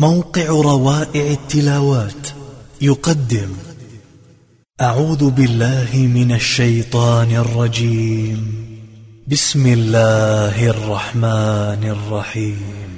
موقع روائع التلاوات يقدم. أعوذ بالله من الشيطان الرجيم. بسم الله الرحمن الرحيم.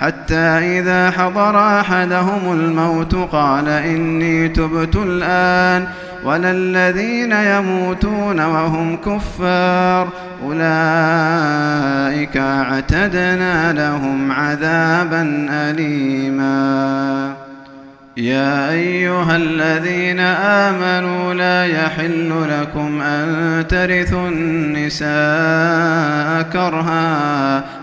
حتى إذا حضر أحدهم الموت قال إني تبت الآن ولا الذين يموتون وهم كفار أولئك اعتدنا لهم عذابا أليما. يا أيها الذين آمنوا لا يحل لكم أن ترثوا النساء كرها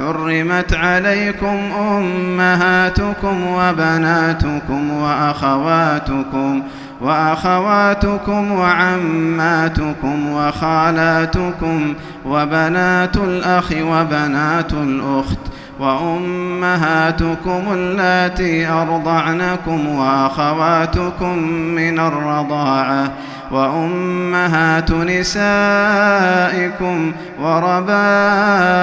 حرمت عليكم أمهاتكم وبناتكم وأخواتكم وأخواتكم وعماتكم وخالاتكم وبنات الأخ وبنات الأخت وأمهاتكم اللاتي أرضعنكم وأخواتكم من الرضاعة وأمهات نسائكم وربائبكم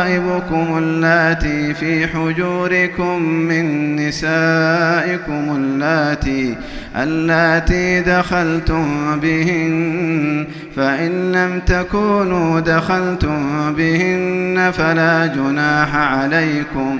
اللاتي في حجوركم من نسائكم اللاتي اللاتي دخلتم بهن فإن لم تكونوا دخلتم بهن فلا جناح عليكم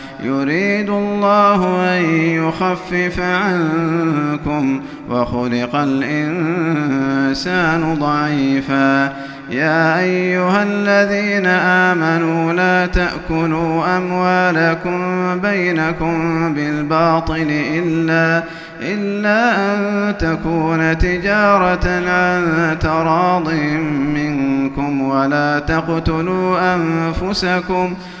يريد الله أن يخفف عنكم وخلق الإنسان ضعيفا. يا أيها الذين آمنوا لا تأكلوا أموالكم بينكم بالباطل إلا إلا أن تكون تجارة عن تراض منكم ولا تقتلوا أنفسكم ۖ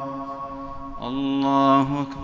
الله أكبر.